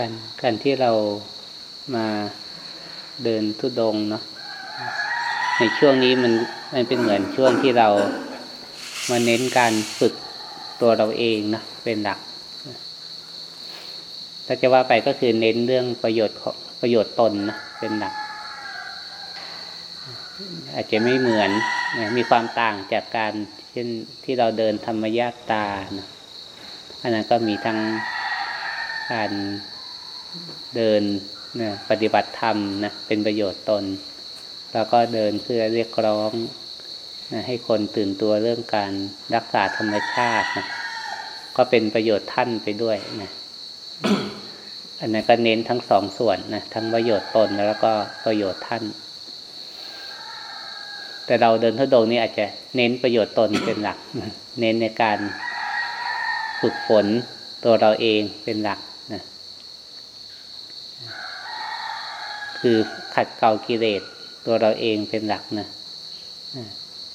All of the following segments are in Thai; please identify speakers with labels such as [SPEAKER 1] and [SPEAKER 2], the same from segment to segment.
[SPEAKER 1] การการที่เรามาเดินทุดงเนาะในช่วงนี้มันมันเป็นเหมือนช่วงที่เรามาเน้นการฝึกตัวเราเองนะเป็นหลักถ้าจะว่าไปก็คือเน้นเรื่องประโยชน์ประโยชน์ตนนะเป็นหลัก อาจจะไม่เหมือนมีความต่างจากการเช่นที่เราเดินธรรมญาตานะอันนั้นก็มีทั้งการ เดินนะปฏิบัติธรรมนะเป็นประโยชน์ตน แล้วก็เดินเพื่อเรียกร้องนะให้คนตื่นตัวเรื่องการรักษาธรรมชาตินะก็เป็นประโยชน์ท่านไปด้วยนะอันนั้นก็เน้นทั้งสองส่วนนะทั้งประโยชน์ตนแล้วก็ประโยชน์ท่าน แต่เราเดินทุดงนี่อาจจะเน้นประโยชน์ตนเป็นหลัก เน้นในการฝึกฝนตัวเราเองเป็นหลักนะ คือขัดเกลากิเลสตัวเราเองเป็นหลักนะ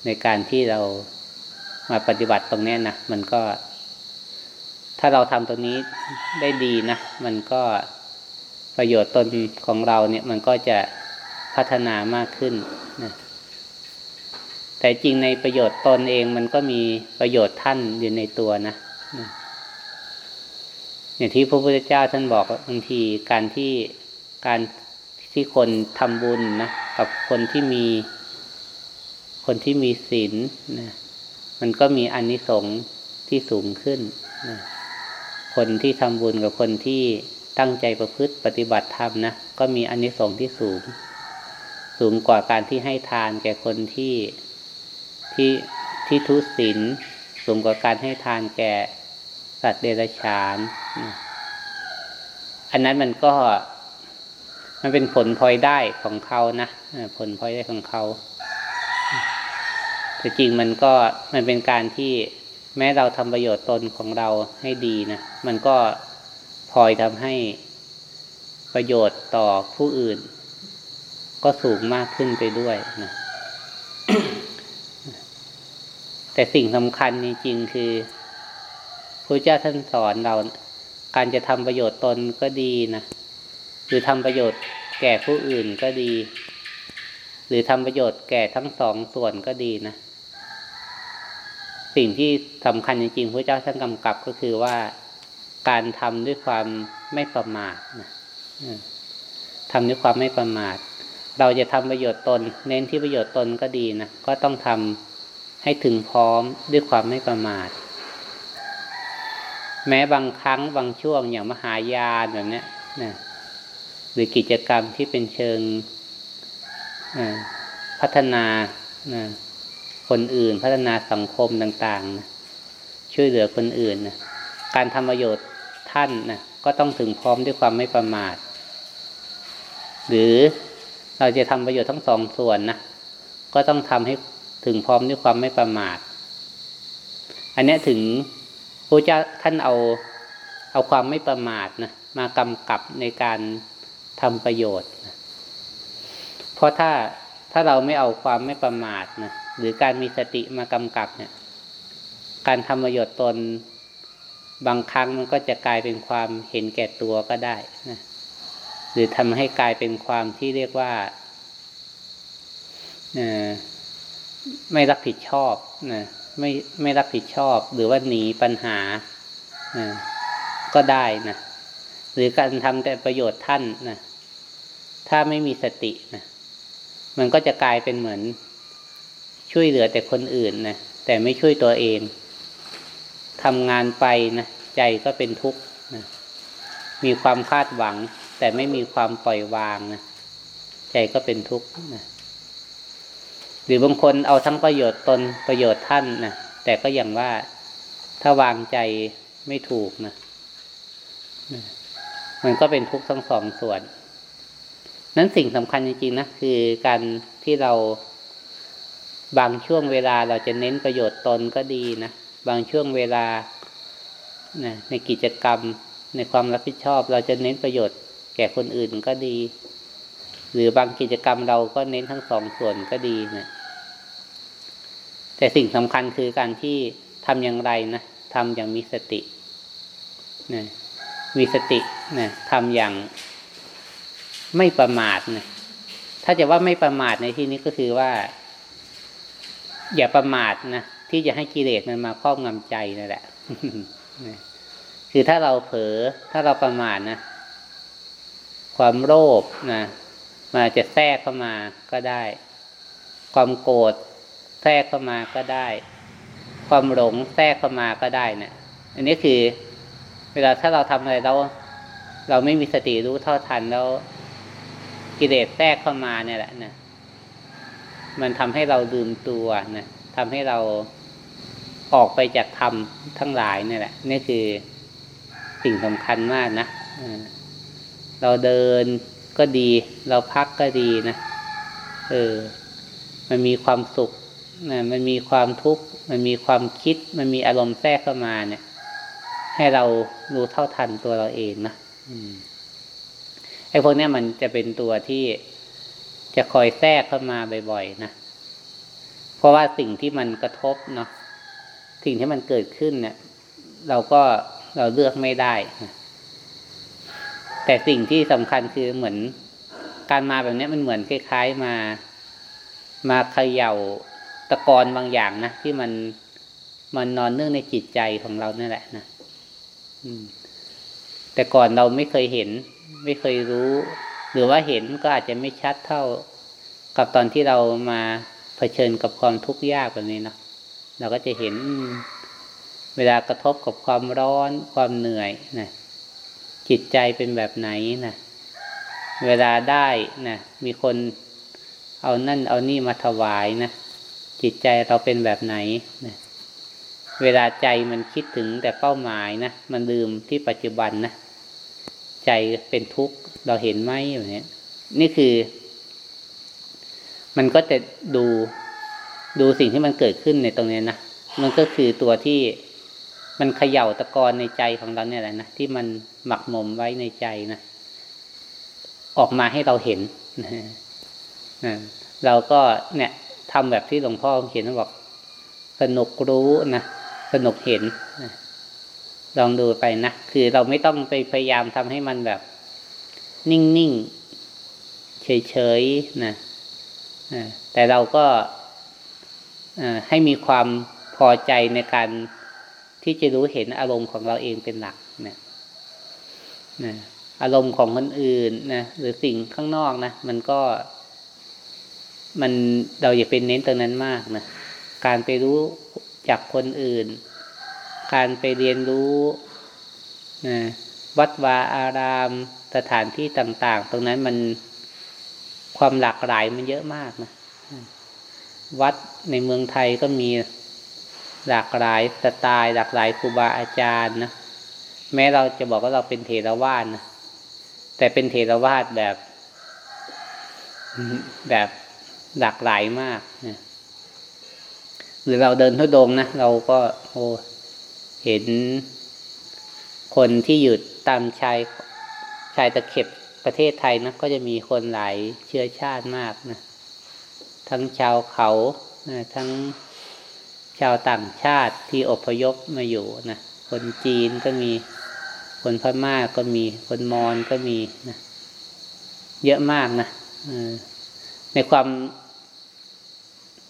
[SPEAKER 1] ในการที่เรามาปฏิบัติตรงนี้นะมันก็ ถ้าเราทำตรงนี้ได้ดีนะมันก็ประโยชน์ตนของเราเนี่ย มันก็จะพัฒนามากขึ้นนะแต่จริงในประโยชน์ตนเองมันก็มีประโยชน์ท่านอยู่ในตัวนะอย่างที่พระพุทธเจ้าท่านบอกบางทีการที่การ ที่คนทำบุญนะกับคนที่มีคนที่มีศีลนะมันก็มีอนนิสงส์ที่สูงขึ้นนะคนที่ทำบุญกับคนที่ตั้งใจประพฤติปฏิบัติธรรมนะก็มีอนนิสงส์ที่สูง สูงกว่าการที่ให้ทานแก่คนที่ที่ที่ทุศีลสูงกว่าการให้ทานแก่สัตว์เดรัจฉาน อันนั้นมันก็ มันเป็นผลพลอยได้ของเขานะผลพลอยได้ของเขาแต่จริงมันก็มันเป็นการที่แม้เราทำประโยชน์ตนของเราให้ดีนะมันก็พลอยทำให้ประโยชน์ต่อผู้อื่น ก็สูงมากขึ้นไปด้วยนะแต่สิ่งสำคัญจริงๆคือพระเจ้าท่านสอนเรา การจะทำประโยชน์ตนก็ดีนะ หรือทำประโยชน์แก่ผู้อื่นก็ดี หรือทำประโยชน์แก่ทั้งสองส่วนก็ดีนะ สิ่งที่สำคัญจริงๆพระเจ้าท่านกำกับก็คือว่าการทำด้วยความไม่ประมาทนะทำด้วยความไม่ประมาท เราจะทำประโยชน์ตน เน้นที่ประโยชน์ตนก็ดีนะ ก็ต้องทำให้ถึงพร้อมด้วยความไม่ประมาท แม้บางครั้งบางช่วงอย่างมหายาแบบนี้นะ หรือกิจกรรมที่เป็นเชิงพัฒนาคนอื่นพัฒนาสังคมต่างๆนะช่วยเหลือคนอื่นนะการทำประโยชน์ท่านนะก็ต้องถึงพร้อมด้วยความไม่ประมาท หรือเราจะทำประโยชน์ทั้งสองส่วนนะก็ต้องทำให้ถึงพร้อมด้วยความไม่ประมาท อันนี้ถึงพระเจ้าท่านเอาเอาความไม่ประมาทนะมากำกับในการ ทำประโยชน์ เพราะถ้าถ้าเราไม่เอาความไม่ประมาทนะหรือการมีสติมากำกับเนี่ย การทำประโยชน์ตนบางครั้งมันก็จะกลายเป็นความเห็นแก่ตัวก็ได้นะหรือทำให้กลายเป็นความที่เรียกว่าไม่รับผิดชอบนะไม่ไม่รับผิดชอบ หรือว่าหนีปัญหาก็ได้นะ หรือการทำแต่ประโยชน์ท่านนะถ้าไม่มีสตินะมันก็จะกลายเป็นเหมือนช่วยเหลือแต่คนอื่นนะแต่ไม่ช่วยตัวเองทำงานไปนะใจก็เป็นทุกข์นะมีความคาดหวัง แต่ไม่มีความปล่อยวางนะใจก็เป็นทุกข์นะหรือบางคนเอาทั้งประโยชน์ตนประโยชน์ท่านนะแต่ก็อย่างว่าถ้าวางใจไม่ถูกนะ มันก็เป็นทุกข์ทั้งสองส่วน นั้นสิ่งสำคัญจริงๆนะคือการที่เราบางช่วงเวลาเราจะเน้นประโยชน์ตนก็ดีนะบางช่วงเวลาในกิจกรรมในความรับผิดชอบ เราจะเน้นประโยชน์แก่คนอื่นก็ดี หรือบางกิจกรรมเราก็เน้นทั้งสองส่วนก็ดีนะแต่สิ่งสำคัญคือการที่ทำอย่างไรนะทำอย่างมีสตินะ มีสตินะทำอย่างไม่ประมาทนะถ้าจะว่าไม่ประมาทในที่นี้ก็คือว่า อย่าประมาทนะที่จะให้กิเลสมันมาครอบงำใจนั่นแหละคือถ้าเราเผลอถ้าเราประมาทนะความโลภนะมาจะแทรกเข้ามาก็ได้ ความโกรธแทรกเข้ามาก็ได้ ความหลงแทรกเข้ามาก็ได้นะอันนี้คือ เวลาถ้าเราทำอะไรเราเราไม่มีสติรู้เท่าทันแล้ว กิเลสแทรกเข้ามาเนี่ยแหละนะมันทำให้เราลืมตัวนะทำให้เราออกไปจากธรรมทั้งหลายเนี่ยแหละนี่คือสิ่งสำคัญมากนะเราเดินก็ดี เราพักก็ดีนะเออ มันมีความสุขนะมันมีความทุกข์ มันมีความคิด มันมีอารมณ์แทรกเข้ามาเนี่ย ให้เรารู้เท่าทันตัวเราเองนะอืมไอ้พวกนี้มันจะเป็นตัวที่จะคอยแทรกเข้ามาบ่อยๆนะ เพราะว่าสิ่งที่มันกระทบเนาะ สิ่งที่มันเกิดขึ้นเนี่ย เราก็เราเลือกไม่ได้นะแต่สิ่งที่สำคัญคือเหมือนการมาแบบนี้มันเหมือนคล้ายๆมา มาเขย่าตะกอนบางอย่างนะที่มันมันนอนเนื่องในจิตใจของเรานั่นแหละนะอืม แต่ก่อนเราไม่เคยเห็น ไม่เคยรู้ หรือว่าเห็นก็อาจจะไม่ชัดเท่า กับตอนที่เรามาเผชิญกับความทุกข์ยากแบบนี้เนาะเราก็จะเห็นเวลากระทบกับความร้อนความเหนื่อยนะจิตใจเป็นแบบไหนนะเวลาได้นะมีคนเอานั่นเอานี่มาถวายนะจิตใจเราเป็นแบบไหนนะ เวลาใจมันคิดถึงแต่เป้าหมายนะ มันลืมที่ปัจจุบันนะ ใจเป็นทุกข์เราเห็นไหมแบบนี้นี่คือ มันก็จะดูดูสิ่งที่มันเกิดขึ้นในตรงนี้นะ มันก็คือตัวที่มันเขย่าตะกอนในใจของเราเนี่ยแหละนะที่มันหมักหมมไว้ในใจนะ ออกมาให้เราเห็นเราก็เนี่ยทำแบบที่หลวงพ่อเขียนบอกสนุกรู้นะ สนุกเห็นลองดูไปนะ คือเราไม่ต้องไปพยายามทำให้มันแบบ นิ่งๆ เฉยๆนะแต่เราก็ให้มีความพอใจในการที่จะรู้เห็นอารมณ์ของเราเองเป็นหลักนะนะอารมณ์ของคนอื่นนะหรือสิ่งข้างนอกนะมันก็ มันเราอย่าเป็นเน้นตรงนั้นมากนะการไปรู้จากคนอื่น การไปเรียนรู้นะวัดวาอารามสถานที่ต่าง ๆ ตรงนั้นมันความหลากหลายมันเยอะมากนะวัดในเมืองไทยก็มีหลากหลายสไตล์ หลากหลายครูบาอาจารย์นะแม้เราจะบอกว่าเราเป็นเทรวาสนะแต่เป็นเทรวาสแบบแบบหลากหลายมากนะหรือเราเดินทุดงนะเราก็โอ้ เห็นคนที่อยู่ตามชายชายตะเข็บประเทศไทยนะก็จะมีคนหลายเชื้อชาติมากนะทั้งชาวเขานะทั้งชาวต่างชาติที่อพยพมาอยู่นะคนจีนก็มีคนพม่าก็มีคนมอญก็มีนะเยอะมากนะในความ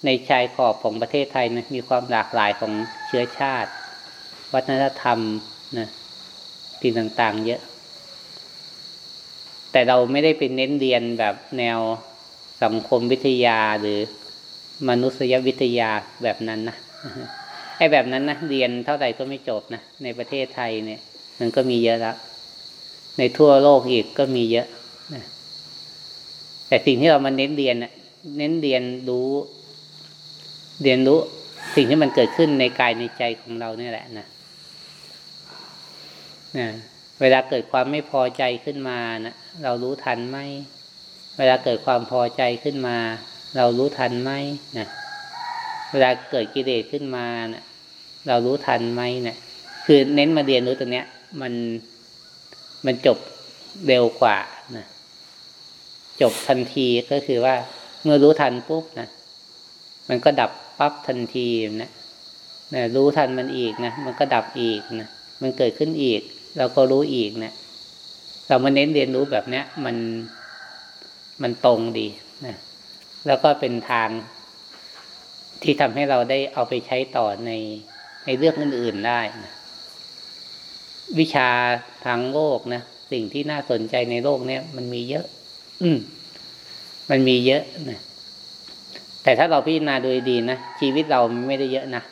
[SPEAKER 1] ในชายขอบของประเทศไทยนะมีความหลากหลายของเชื้อชาติ วัฒนธรรมนะสิ่งต่าง ๆ เยอะ แต่เราไม่ได้เป็นเน้นเรียนแบบแนวสังคมวิทยาหรือมนุษยวิทยาแบบนั้นนะไอ้แบบนั้นนะเรียนเท่าไหร่ก็ไม่จบนะในประเทศไทยเนี่ย มันก็มีเยอะแล้วในทั่วโลกอีกก็มีเยอะนะแต่สิ่งที่เรามาเน้นเรียนเน้นเรียนรู้ เรียนรู้สิ่งที่มันเกิดขึ้นในกายในใจของเราเนี่ยแหละนะ นะเวลาเกิดความไม่พอใจขึ้นมานะเรารู้ทันไหมเวลาเกิดความพอใจขึ้นมา เรารู้ทันไหมนะเวลาเกิดกิเลสขึ้นมานะเรารู้ทันไหมเนะี่ย คือเน้นมาเรียนรู้ตัวเนี้ย มันมันจบเร็วกว่านะจบทันทีก็คือว่า เมื่อรู้ทันปุ๊บนะมันก็ดับปั๊บทันทีนะนะรู้ทันมันอีกนะมันก็ดับอีกนะมันเกิดขึ้นอีก เราก็รู้อีกเนะี่ยเรามาเน้นเรียนรู้แบบเนี้ย มันมันตรงดีนะแล้วก็เป็นทางที่ทำให้เราได้เอาไปใช้ต่อในในเรื่องอื่นๆได้นะวิชาทางโลกนะสิ่งที่น่าสนใจในโลกเนี้ยมันมีเยอะ อืม มันมีเยอะนะแต่ถ้าเราพิจารณาโดยดีนะชีวิตเราไม่ได้เยอะนะ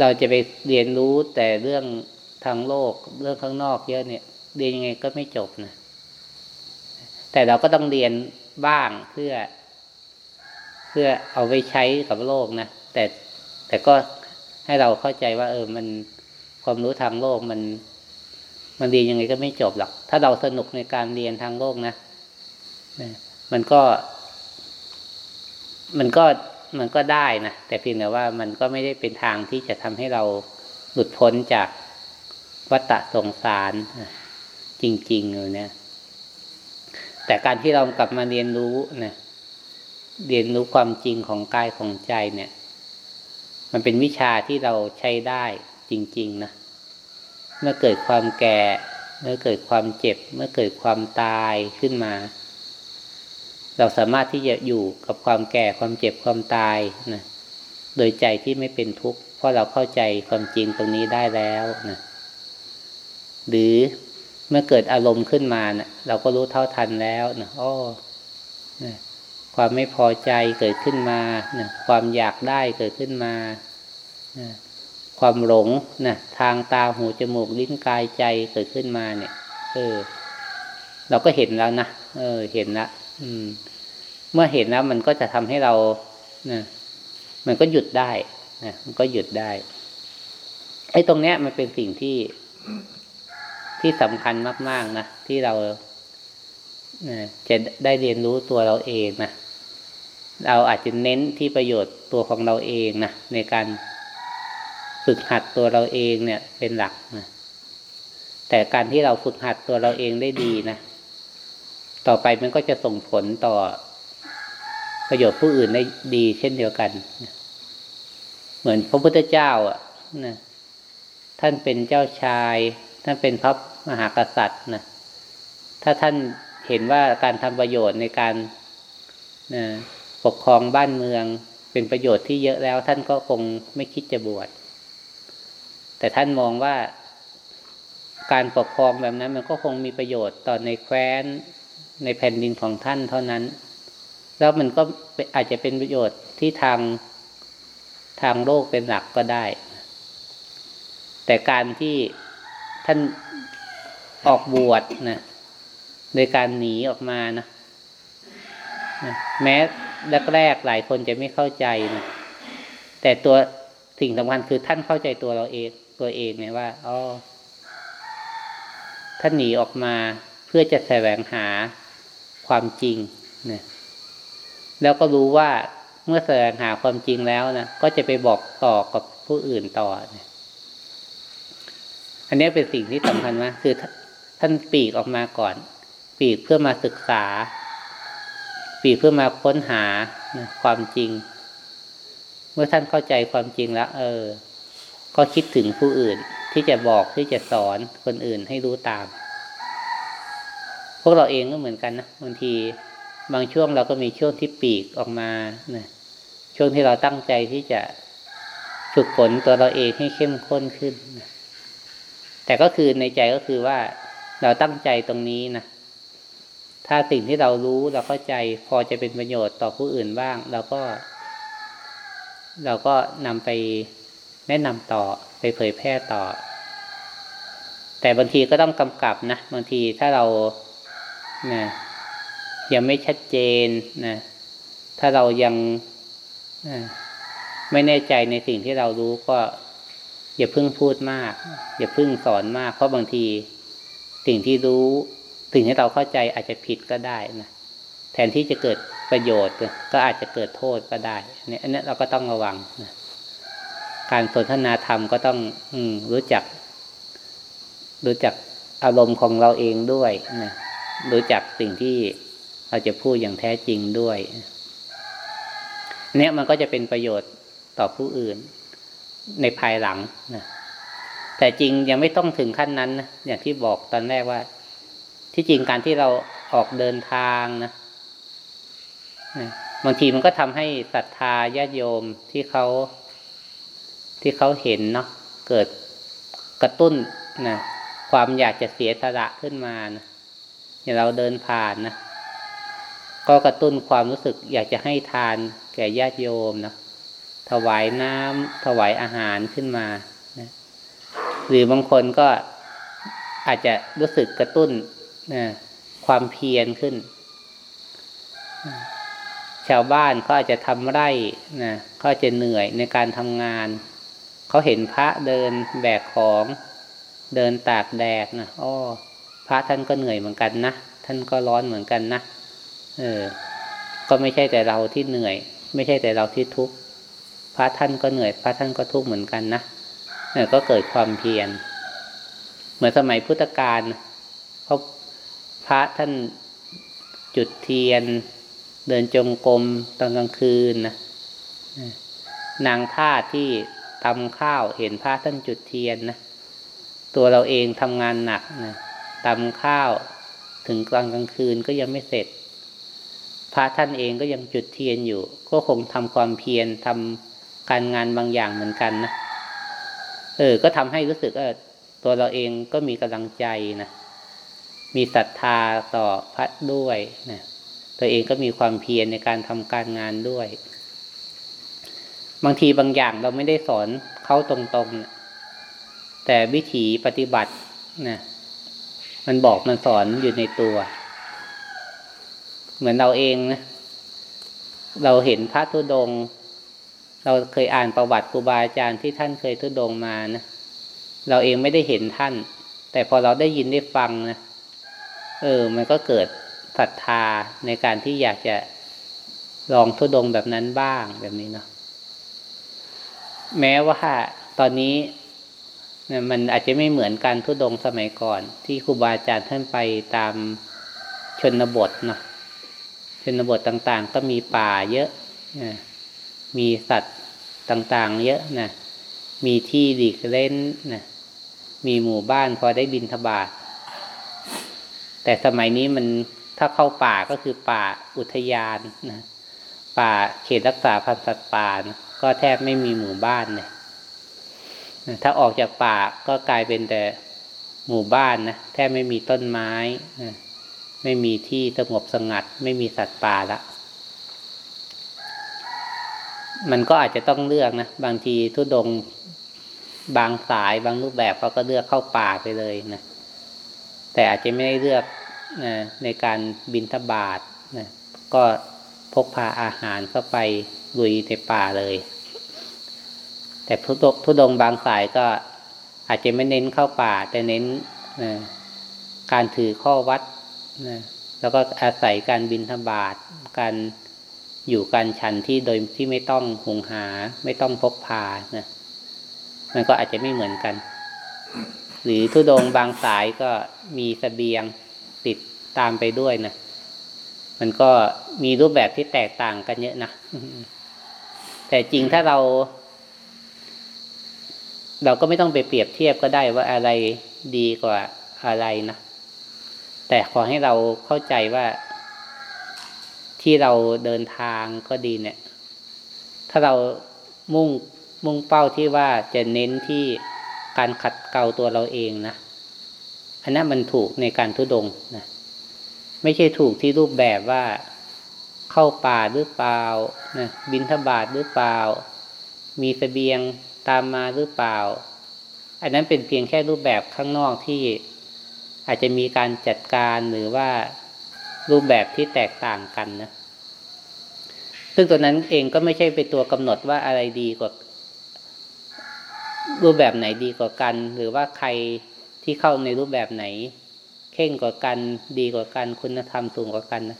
[SPEAKER 1] เราจะไปเรียนรู้แต่เรื่อง ทางโลกเรื่องข้างนอกเยอะเนี่ยเรียนยังไงก็ไม่จบนะแต่เราก็ต้องเรียนบ้างเพื่อ เพื่อเอาไปใช้กับโลกนะแต่แต่ก็ให้เราเข้าใจว่า เออมันความรู้ทางโลกมัน มันเรียนยังไงก็ไม่จบหรอกถ้าเราสนุกในการเรียนทางโลกนะมันก็ มันก็มันก็ได้นะแต่เพียงแต่ว่ามันก็ไม่ได้เป็นทางที่จะทำให้เราหลุดพ้นจาก วัฏสงสารจริง ๆ เลยเนี่ยแต่การที่เรากลับมาเรียนรู้นะเรียนรู้ความจริงของกายของใจเนี่ย มันเป็นวิชาที่เราใช้ได้จริง ๆ นะ เมื่อเกิดความแก่ เมื่อเกิดความเจ็บ เมื่อเกิดความตายขึ้นมา เราสามารถที่จะอยู่กับความแก่ความเจ็บความตายนะโดยใจที่ไม่เป็นทุกข์เพราะเราเข้าใจความจริงตรงนี้ได้แล้วนะ หรือเมื่อเกิดอารมณ์ขึ้นมาเนะเราก็รู้เท่าทันแล้วนะอ้อนะความไม่พอใจเกิดขึ้นมานะความอยากได้เกิดขึ้นมานะความหลงนะทางตาหูจมูกลิ้นกายใจเกิดขึ้นมาเนี่ย เออ เราก็เห็นแล้วนะเออ เห็นละอืม เมื่อเห็นแล้วมันก็จะทำให้เรานะมันก็หยุดได้นะมันก็หยุดได้ไอ้ตรงเนี้ยมันเป็นสิ่งที่ ที่สำคัญมาก ๆนะที่เราจะได้เรียนรู้ตัวเราเองนะเราอาจจะเน้นที่ประโยชน์ตัวของเราเองนะในการฝึกหัดตัวเราเองเนี่ยเป็นหลักนะแต่การที่เราฝึกหัดตัวเราเองได้ดีนะต่อไปมันก็จะส่งผลต่อประโยชน์ผู้อื่นได้ดีเช่นเดียวกันเหมือนพระพุทธเจ้า อะนะท่านเป็นเจ้าชาย ท่านเป็นพระมหากษัตริย์นะถ้าท่านเห็นว่าการทำประโยชน์ในการนะปกครองบ้านเมืองเป็นประโยชน์ที่เยอะแล้ว ท่านก็คงไม่คิดจะบวชแต่ท่านมองว่าการปกครองแบบนั้นมันก็คงมีประโยชน์ต่อในแคว้นในแผ่นดินของท่านเท่านั้น แล้วมันก็อาจจะเป็นประโยชน์ที่ทางทางโลกเป็นหลักก็ได้ แต่การที่ ท่านออกบวชนะโดยการหนีออกมานะนะแม้แรกๆหลายคนจะไม่เข้าใจนะแต่ตัวสิ่งสำคัญคือท่านเข้าใจตัวเราเองตัวเองเนี่ยว่าอ๋อท่านหนีออกมาเพื่อจะแสวงหาความจริงนะแล้วก็รู้ว่าเมื่อแสวงหาความจริงแล้วนะก็จะไปบอกต่อกับผู้อื่นต่อนะ อันนี้เป็นสิ่งที่สำคัญมากคือท่านปีกออกมาก่อน ปีกเพื่อมาศึกษา ปีกเพื่อมาค้นหาความจริง เมื่อท่านเข้าใจความจริงแล้ว เออ ก็คิดถึงผู้อื่นที่จะบอกที่จะสอนคนอื่นให้รู้ตาม พวกเราเองก็เหมือนกันนะบางทีบางช่วงเราก็มีช่วงที่ปีกออกมานะช่วงที่เราตั้งใจที่จะฝึกฝนตัวเราเองให้เข้มข้นขึ้นนะ แต่ก็คือในใจก็คือว่าเราตั้งใจตรงนี้นะถ้าสิ่งที่เรารู้เราเข้าใจพอจะเป็นประโยชน์ต่อผู้อื่นบ้างเราก็ เราก็นำไปแนะนำต่อไปเผยแพร่ต่อ แต่บางทีก็ต้องกำกับนะบางทีถ้าเรานะยังไม่ชัดเจนนะถ้าเรายังไม่แน่ใจในสิ่งที่เรารู้ก็ อย่าเพิ่งพูดมาก อย่าเพิ่งสอนมาก เพราะบางทีสิ่งที่รู้สิ่งที่เราเข้าใจอาจจะผิดก็ได้นะแทนที่จะเกิดประโยชน์ ก็อาจจะเกิดโทษก็ได้เนี่ยอันนี้เราก็ต้องระวังนะการสนทนาธรรมก็ต้อง อืรู้จัก รู้จักอารมณ์ของเราเองด้วยนะรู้จักสิ่งที่เราจะพูดอย่างแท้จริงด้วย เนี่ยมันก็จะเป็นประโยชน์ต่อผู้อื่น ในภายหลังนะแต่จริงยังไม่ต้องถึงขั้นนั้นนะอย่างที่บอกตอนแรกว่า ที่จริงการที่เราออกเดินทางนะบางทีมันก็ทำให้ศรัทธาญาติโยมที่เขาที่เขาเห็นเนาะเกิดกระตุ้นนะความอยากจะเสียสละขึ้นมานะอย่างเราเดินผ่านนะก็กระตุ้นความรู้สึกอยากจะให้ทานแก่ญาติโยมนะ ถวายน้ำถวายอาหารขึ้นมานะหรือบางคนก็อาจจะรู้สึกกระตุ้นนะความเพียรขึ้น ชาวบ้านเขาอาจจะทำไร่นะเขาจะเหนื่อยในการทำงาน เขาเห็นพระเดินแบกของเดินตากแดดนะอ้อพระท่านก็เหนื่อยเหมือนกันนะท่านก็ร้อนเหมือนกันนะเออ ก็ไม่ใช่แต่เราที่เหนื่อย ไม่ใช่แต่เราที่ทุกข์ ระท่านก็เหนื่อย พระท่านก็ทุกข์เหมือนกันนะเออก็เกิดความเพียร เหมือนสมัยพุทธกาลเขาพระท่านจุดเทียน เดินจงกรมตอนกลางคืนนะนางท่าที่ทำข้าวเห็นพระท่านจุดเทียนนะตัวเราเองทำงานหนักนะตำข้าวถึงกลางกลางคืนก็ยังไม่เสร็จ พระท่านเองก็ยังจุดเทียนอยู่ ก็คงทำความเพียรทำ การงานบางอย่างเหมือนกันนะเออ ก็ทำให้รู้สึกว่าตัวเราเองก็มีกำลังใจนะมีศรัทธาต่อพระด้วยนะตัวเองก็มีความเพียรในการทำการงานด้วย บางทีบางอย่างเราไม่ได้สอนเขาตรงๆนะแต่วิถีปฏิบัตินะมันบอกมันสอนอยู่ในตัว เหมือนเราเองนะเราเห็นพระธุดงค์ เราเคยอ่านประวัติครูบาอาจารย์ที่ท่านเคยทุดงมานะเราเองไม่ได้เห็นท่าน แต่พอเราได้ยินได้ฟังนะเออ มันก็เกิดศรัทธาในการที่อยากจะลองทุดงแบบนั้นบ้างแบบนี้เนาะแม้ว่าตอนนี้เนี่ยมันอาจจะไม่เหมือนการทุดงสมัยก่อน ที่ครูบาอาจารย์ท่านไปตามชนบทเนาะชนบทต่างๆ ก็มีป่าเยอะนะ มีสัตว์ต่างๆ เยอะนะมีที่ดีกเล่นนะมีหมู่บ้านพอได้บินทบาทแต่สมัยนี้มันถ้าเข้าป่าก็คือป่าอุทยานนะป่าเขตรักษาพันธุ์สัตว์ป่านะก็แทบไม่มีหมู่บ้านเลยถ้าออกจากป่าก็กลายเป็นแต่หมู่บ้านนะแทบไม่มีต้นไม้ไม่มีที่สงบสงัด ไม่มีสัตว์ป่าละ มันก็อาจจะต้องเลือกนะ บางทีทุดงบางสายบางรูปแบบเขาก็เลือกเข้าป่าไปเลยนะแต่อาจจะไม่ได้เลือกนะในการบินทบาทนะก็พกพาอาหารเข้าไปลุยในป่าเลย แต่ทุดงบางสายก็อาจจะไม่เน้นเข้าป่า แต่เน้นการถือข้อวัดนะแล้วก็อาศัยการบินธบาตการ อยู่การฉันที่โดยที่ไม่ต้องหุงหา ไม่ต้องพกพานะมันก็อาจจะไม่เหมือนกัน หรือทุดงบางสายก็มีสเสบียงติดตามไปด้วยนะมันก็มีรูปแบบที่แตกต่างกันเยอะนะแต่จริงถ้าเรา เราก็ไม่ต้องไปเปรียบเทียบก็ได้ว่าอะไรดีกว่าอะไรนะแต่ขอให้เราเข้าใจว่า ที่เราเดินทางก็ดีเนี่ย ถ้าเรามุ่งมุ่งเป้าที่ว่าจะเน้นที่การขัดเกลาตัวเราเองนะอันนั้นมันถูกในการทุดงนะไม่ใช่ถูกที่รูปแบบว่าเข้าป่าหรือเปล่านะบินทบาทหรือเปล่า มีสเสบียงตามมาหรือเปล่า อันนั้นเป็นเพียงแค่รูปแบบข้างนอกที่อาจจะมีการจัดการหรือว่า รูปแบบที่แตกต่างกันนะ ซึ่งตัวนั้นเองก็ไม่ใช่เป็นตัวกำหนดว่าอะไรดีกว่า รูปแบบไหนดีกว่ากัน หรือว่าใครที่เข้าในรูปแบบไหนเข่งกว่ากันดีกว่ากันคุณธรรมสูงกว่ากันนะ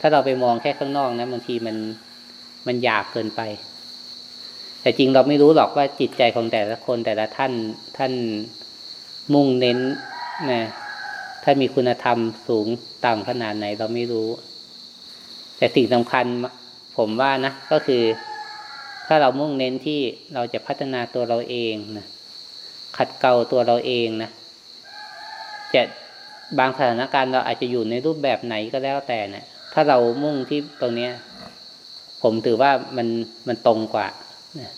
[SPEAKER 1] ถ้าเราไปมองแค่ข้างนอกนะบางทีมันมันหยาบเกินไป แต่จริงเราไม่รู้หรอกว่าจิตใจของแต่ละคนแต่ละท่านท่านมุ่งเน้นนะ ถ้ามีคุณธรรมสูงต่ำขนาดไหนเราไม่รู้ แต่สิ่งสำคัญผมว่านะ ก็คือ ถ้าเรามุ่งเน้นที่เราจะพัฒนาตัวเราเองนะขัดเกลาตัวเราเองนะจะบางสถานการณ์เราอาจจะอยู่ในรูปแบบไหนก็แล้วแต่เนะี่ยถ้าเรามุ่งที่ตรงเนี้ย ผมถือว่ามันมันตรงกว่านะ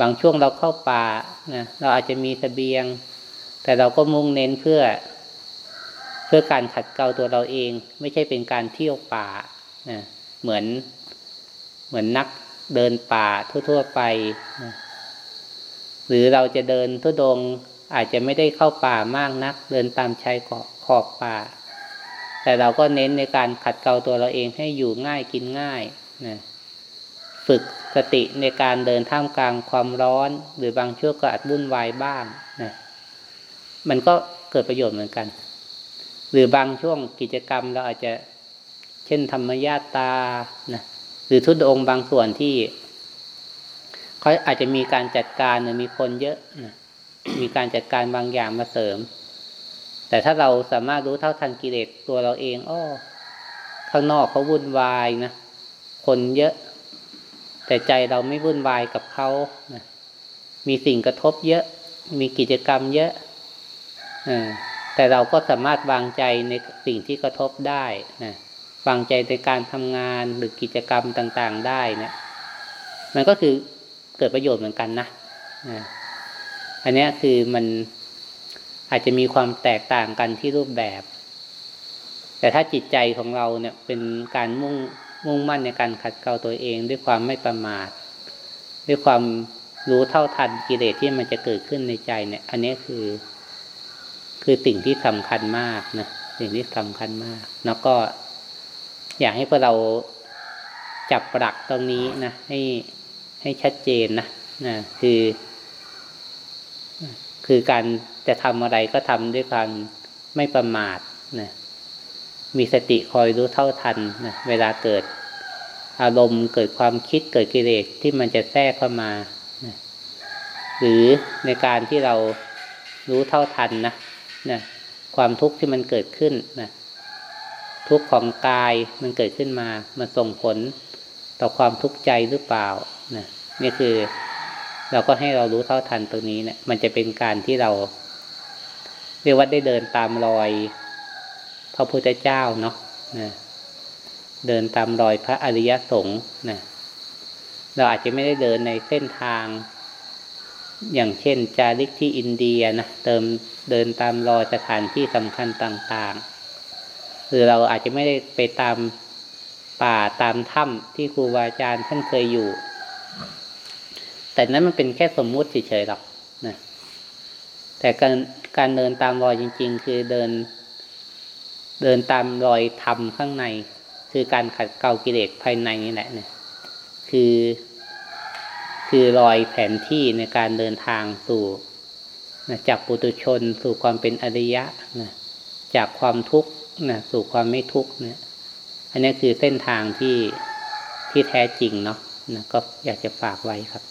[SPEAKER 1] บางช่วงเราเข้าป่านะเราอาจจะมีสเสบียง แต่เราก็มุ่งเน้นเพื่อ พื่อการขัดเกลาตัวเราเอง ไม่ใช่เป็นการเที่ยวป่านะเหมือนเหมือนนักเดินป่าทั่ว ๆ ไปนะหรือเราจะเดินทุดงอาจจะไม่ได้เข้าป่ามากนัก เดินตามชายขอบป่า แต่เราก็เน้นในการขัดเกลาตัวเราเองให้อยู่ง่ายกินง่ายนะฝึกสติในการเดินท่ามกลางความร้อน หรือบางช่วงก็อาจวุ่นวายบ้างนะมันก็เกิดประโยชน์เหมือนกัน หรือบางช่วงกิจกรรมเราอาจจะเช่นธรรมญาตานะหรือทุดองบางส่วนที่เขาอาจจะมีการจัดการหรือมีคนเยอะนะมีการจัดการบางอย่างมาเสริม แต่ถ้าเราสามารถรู้เท่าทันกิเลสตัวเราเองอ้อข้างนอกเขาวุ่นวายนะคนเยอะ แต่ใจเราไม่วุ่นวายกับเขานะมีสิ่งกระทบเยอะ มีกิจกรรมเยอะอ แต่เราก็สามารถวางใจในสิ่งที่กระทบได้นะวางใจในการทำงานหรือกิจกรรมต่างๆได้นะมันก็คือเกิดประโยชน์เหมือนกันนะนะอันนี้คือมันอาจจะมีความแตกต่างกันที่รูปแบบ แต่ถ้าจิตใจของเราเนี่ยเป็นการมุ่งมุ่งมั่นในการขัดเกลาตัวเองด้วยความไม่ประมาท ด้วยความรู้เท่าทันกิเลสที่มันจะเกิดขึ้นในใจเนี่ย อันนี้คือ คือสิ่งที่สำคัญมากนะสิ่งที่สำคัญมาก แล้วก็อยากให้พวกเราจับปลักตรงนี้นะให้ให้ชัดเจนนะนะคือ คือการจะทำอะไรก็ทำด้วยความไม่ประมาทนะมีสติคอยรู้เท่าทันนะเวลาเกิดอารมณ์เกิดความคิดเกิดกิเลสที่มันจะแทรกเข้ามานะหรือในการที่เรารู้เท่าทันนะ นะความทุกข์ที่มันเกิดขึ้นนะทุกข์ของกายมันเกิดขึ้นมา มันส่งผลต่อความทุกข์ใจหรือเปล่านะนี่คือ เราก็ให้เรารู้เท่าทันตรงนี้เนะี่ย มันจะเป็นการที่เรา เรียกว่าได้เดินตามรอยพระพุทธเจ้าเนาะนะเดินตามรอยพระอริยสงฆ์นะเราอาจจะไม่ได้เดินในเส้นทาง อย่างเช่น จาริกที่อินเดียนะเติมเดินตามรอยสถานที่สำคัญต่างๆ หรือเราอาจจะไม่ได้ไปตามป่าตามถ้ำที่ครูบาอาจารย์ท่านเคยอยู่ แต่นั้นมันเป็นแค่สมมุติเฉยๆหรอกนะแต่การการเดินตามรอยจริง ๆ คือเดิน เดินตามรอยธรรมข้างใน คือการขัดเกลากิเลสภายในนี่แหละเนี่ยคือ คือรอยแผนที่ในการเดินทางสู่นะจากปุตุชนสู่ความเป็นอริยะนะจากความทุกข์นะสู่ความไม่ทุกข์นี่อันนี้คือเส้นทางที่ที่แท้จริงเนาะนะก็อยากจะฝากไว้ครับ